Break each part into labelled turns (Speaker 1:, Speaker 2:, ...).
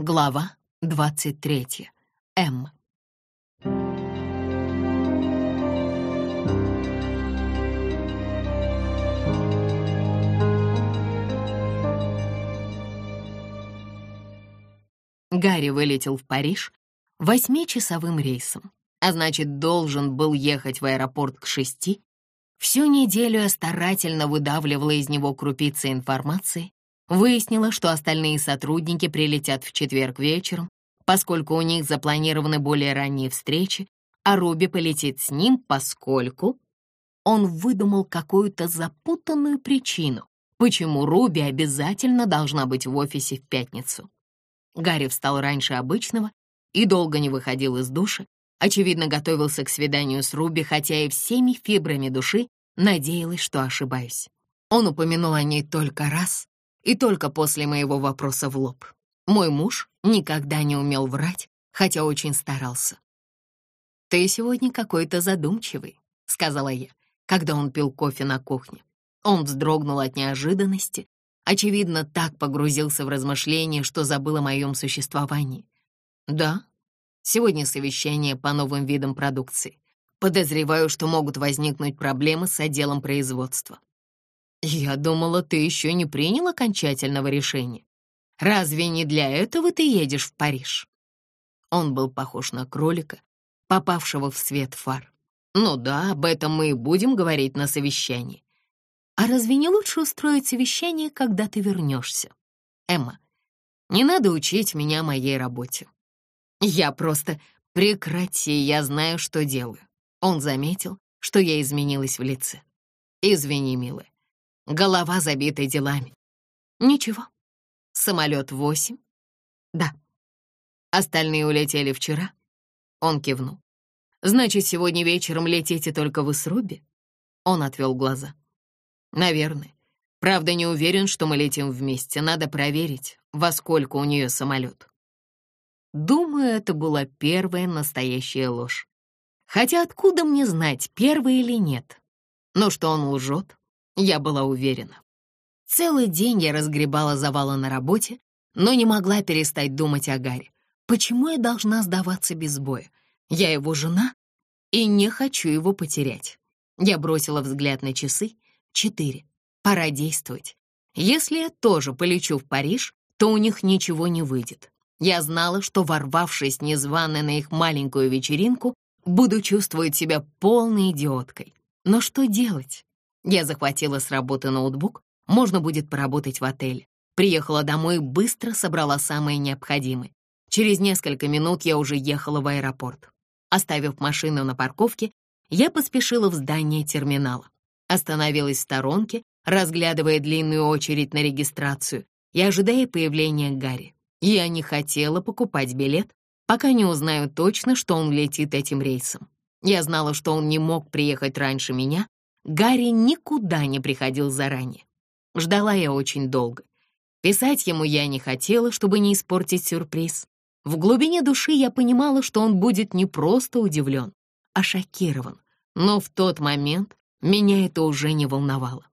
Speaker 1: Глава 23. М. Гарри вылетел в Париж восьмичасовым рейсом, а значит, должен был ехать в аэропорт к шести. Всю неделю я старательно выдавливала из него крупицы информации, выяснила, что остальные сотрудники прилетят в четверг вечером, поскольку у них запланированы более ранние встречи, а Руби полетит с ним, поскольку он выдумал какую-то запутанную причину, почему Руби обязательно должна быть в офисе в пятницу. Гарри встал раньше обычного и долго не выходил из душа, очевидно, готовился к свиданию с Руби, хотя и всеми фибрами души надеялась, что ошибаюсь. Он упомянул о ней только раз, и только после моего вопроса в лоб. Мой муж никогда не умел врать, хотя очень старался. «Ты сегодня какой-то задумчивый», — сказала я, когда он пил кофе на кухне. Он вздрогнул от неожиданности, Очевидно, так погрузился в размышления, что забыл о моем существовании. Да, сегодня совещание по новым видам продукции. Подозреваю, что могут возникнуть проблемы с отделом производства. Я думала, ты еще не принял окончательного решения. Разве не для этого ты едешь в Париж? Он был похож на кролика, попавшего в свет фар. Ну да, об этом мы и будем говорить на совещании. А разве не лучше устроить совещание, когда ты вернешься? Эмма, не надо учить меня моей работе. Я просто... Прекрати, я знаю, что делаю. Он заметил, что я изменилась в лице. Извини, милая. Голова забита делами. Ничего. Самолет восемь? Да. Остальные улетели вчера? Он кивнул. Значит, сегодня вечером летите только вы с Руби? Он отвел глаза. Наверное. Правда, не уверен, что мы летим вместе. Надо проверить, во сколько у нее самолет. Думаю, это была первая настоящая ложь. Хотя откуда мне знать, первая или нет? Но что он лжет, я была уверена. Целый день я разгребала завалы на работе, но не могла перестать думать о Гарри. Почему я должна сдаваться без боя? Я его жена и не хочу его потерять. Я бросила взгляд на часы Четыре. Пора действовать. Если я тоже полечу в Париж, то у них ничего не выйдет. Я знала, что, ворвавшись незвано на их маленькую вечеринку, буду чувствовать себя полной идиоткой. Но что делать? Я захватила с работы ноутбук, можно будет поработать в отеле. Приехала домой и быстро собрала самое необходимое. Через несколько минут я уже ехала в аэропорт. Оставив машину на парковке, я поспешила в здание терминала. Остановилась в сторонке, разглядывая длинную очередь на регистрацию и ожидая появления Гарри. Я не хотела покупать билет, пока не узнаю точно, что он летит этим рейсом. Я знала, что он не мог приехать раньше меня. Гарри никуда не приходил заранее. Ждала я очень долго. Писать ему я не хотела, чтобы не испортить сюрприз. В глубине души я понимала, что он будет не просто удивлен, а шокирован. Но в тот момент меня это уже не волновало.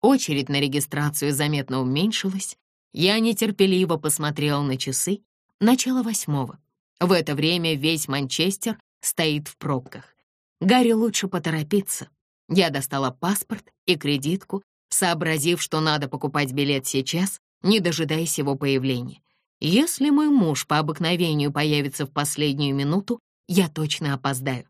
Speaker 1: Очередь на регистрацию заметно уменьшилась. Я нетерпеливо посмотрел на часы. Начало восьмого. В это время весь Манчестер стоит в пробках. Гарри лучше поторопиться. Я достала паспорт и кредитку, сообразив, что надо покупать билет сейчас, не дожидаясь его появления. Если мой муж по обыкновению появится в последнюю минуту, я точно опоздаю.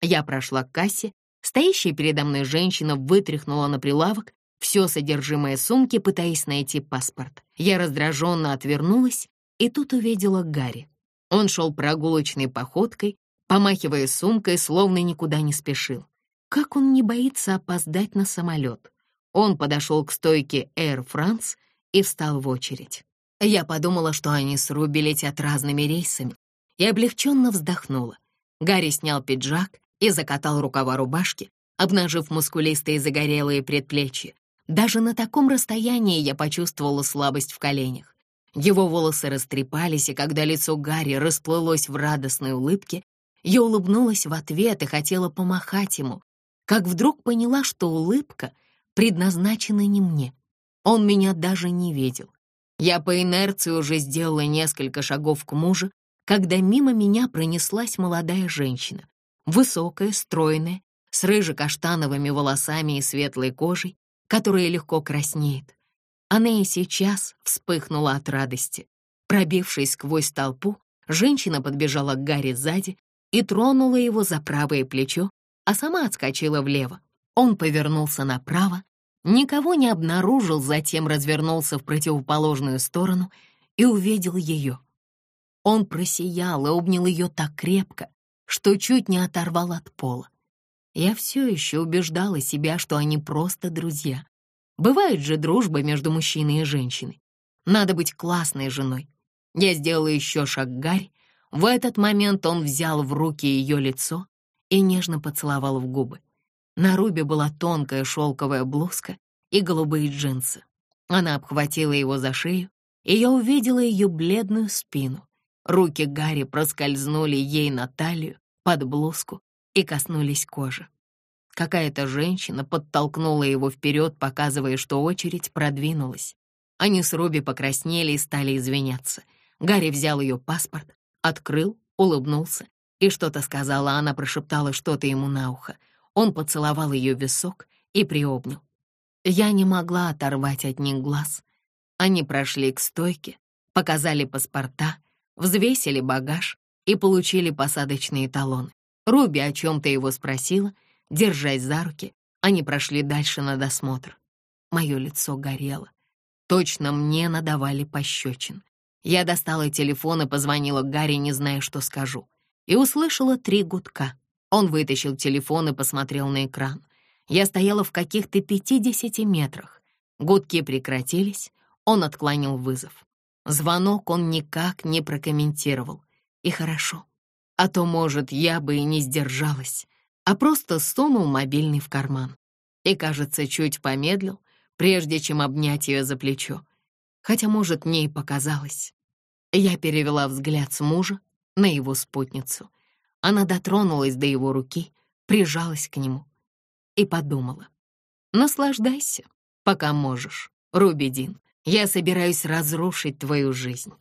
Speaker 1: Я прошла к кассе Стоящая передо мной женщина вытряхнула на прилавок все содержимое сумки, пытаясь найти паспорт. Я раздраженно отвернулась и тут увидела Гарри. Он шел прогулочной походкой, помахивая сумкой, словно никуда не спешил. Как он не боится опоздать на самолет? Он подошел к стойке Air France и встал в очередь. Я подумала, что они с Руби летят разными рейсами, и облегченно вздохнула. Гарри снял пиджак и закатал рукава рубашки, обнажив мускулистые загорелые предплечья. Даже на таком расстоянии я почувствовала слабость в коленях. Его волосы растрепались, и когда лицо Гарри расплылось в радостной улыбке, я улыбнулась в ответ и хотела помахать ему, как вдруг поняла, что улыбка предназначена не мне. Он меня даже не видел. Я по инерции уже сделала несколько шагов к мужу, когда мимо меня пронеслась молодая женщина, высокая, стройная, с рыже-каштановыми волосами и светлой кожей, которая легко краснеет. Она и сейчас вспыхнула от радости. Пробившись сквозь толпу, женщина подбежала к Гарри сзади и тронула его за правое плечо, а сама отскочила влево. Он повернулся направо, никого не обнаружил, затем развернулся в противоположную сторону и увидел ее. Он просиял и обнял ее так крепко, что чуть не оторвал от пола. Я все еще убеждала себя, что они просто друзья. Бывает же дружба между мужчиной и женщиной. Надо быть классной женой. Я сделала еще шаг Гарри. В этот момент он взял в руки ее лицо и нежно поцеловал в губы. На Рубе была тонкая шелковая блузка и голубые джинсы. Она обхватила его за шею, и я увидела ее бледную спину. Руки Гарри проскользнули ей на талию, под блузку и коснулись кожи. Какая-то женщина подтолкнула его вперед, показывая, что очередь продвинулась. Они с Руби покраснели и стали извиняться. Гарри взял ее паспорт, открыл, улыбнулся и что-то сказала. Она прошептала что-то ему на ухо. Он поцеловал ее висок и приобнял. Я не могла оторвать от них глаз. Они прошли к стойке, показали паспорта, взвесили багаж и получили посадочные талоны. Руби о чем-то его спросила — Держась за руки, они прошли дальше на досмотр. Мое лицо горело. Точно мне надавали пощечин. Я достала телефон и позвонила Гарри, не зная, что скажу. И услышала три гудка. Он вытащил телефон и посмотрел на экран. Я стояла в каких-то пятидесяти метрах. Гудки прекратились, он отклонил вызов. Звонок он никак не прокомментировал. И хорошо. А то, может, я бы и не сдержалась а просто сунул мобильный в карман. И, кажется, чуть помедлил, прежде чем обнять ее за плечо. Хотя, может, мне и показалось. Я перевела взгляд с мужа на его спутницу. Она дотронулась до его руки, прижалась к нему и подумала. «Наслаждайся, пока можешь, Рубидин. Я собираюсь разрушить твою жизнь».